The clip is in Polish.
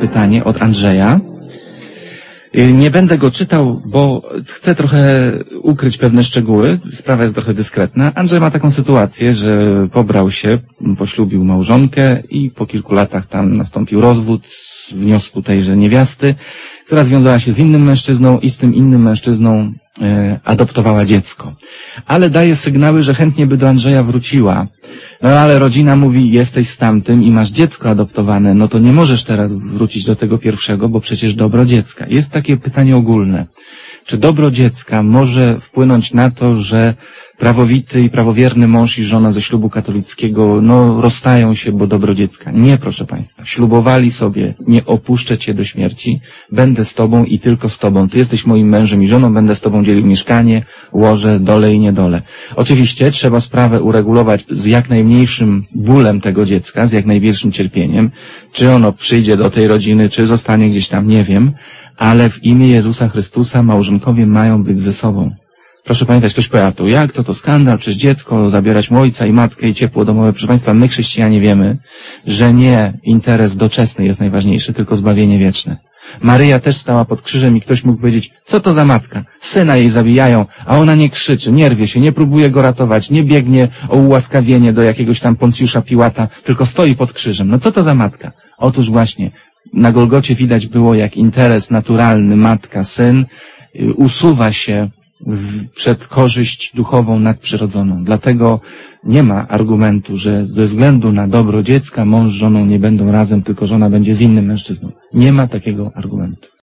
pytanie od Andrzeja. Y, Nie będę go czytał, bo chcę trochę ukryć pewne szczegóły. Sprawa jest trochę dyskretna. Andrzej ma taką sytuację, że pobrał się, poślubił małżonkę i po kilku latach tam nastąpił rozwód z wniosku tejże niewiasty, która związała się z innym mężczyzną i z tym innym mężczyzną e, adoptowała dziecko. Ale daje sygnały, że chętnie by do Andrzeja wróciła. No ale rodzina mówi, jesteś z tamtym i masz dziecko adoptowane, no to nie możesz teraz wrócić do tego pierwszego, bo przecież dobro dziecka. Jest takie pytanie ogólne. Czy dobro dziecka może wpłynąć na to, że prawowity i prawowierny mąż i żona ze ślubu katolickiego, no, rozstają się, bo dobro dziecka? Nie, proszę Państwa. Ślubowali sobie, nie opuszczę Cię do śmierci, będę z Tobą i tylko z Tobą. Ty jesteś moim mężem i żoną, będę z Tobą dzielił mieszkanie, łoże, dole i niedole. Oczywiście trzeba sprawę uregulować z jak najmniejszym bólem tego dziecka, z jak największym cierpieniem. Czy ono przyjdzie do tej rodziny, czy zostanie gdzieś tam, nie wiem, ale w imię Jezusa Chrystusa małżonkowie mają być ze sobą. Proszę pamiętać, ktoś powie, jak to, to skandal, przez dziecko, zabierać mu ojca i matkę i ciepło domowe. Proszę Państwa, my chrześcijanie wiemy, że nie interes doczesny jest najważniejszy, tylko zbawienie wieczne. Maryja też stała pod krzyżem i ktoś mógł powiedzieć, co to za matka? Syna jej zabijają, a ona nie krzyczy, nie rwie się, nie próbuje go ratować, nie biegnie o ułaskawienie do jakiegoś tam Poncjusza Piłata, tylko stoi pod krzyżem. No co to za matka? Otóż właśnie, na Golgocie widać było, jak interes naturalny, matka, syn, y, usuwa się przed korzyść duchową nadprzyrodzoną. Dlatego nie ma argumentu, że ze względu na dobro dziecka mąż z żoną nie będą razem, tylko żona będzie z innym mężczyzną. Nie ma takiego argumentu.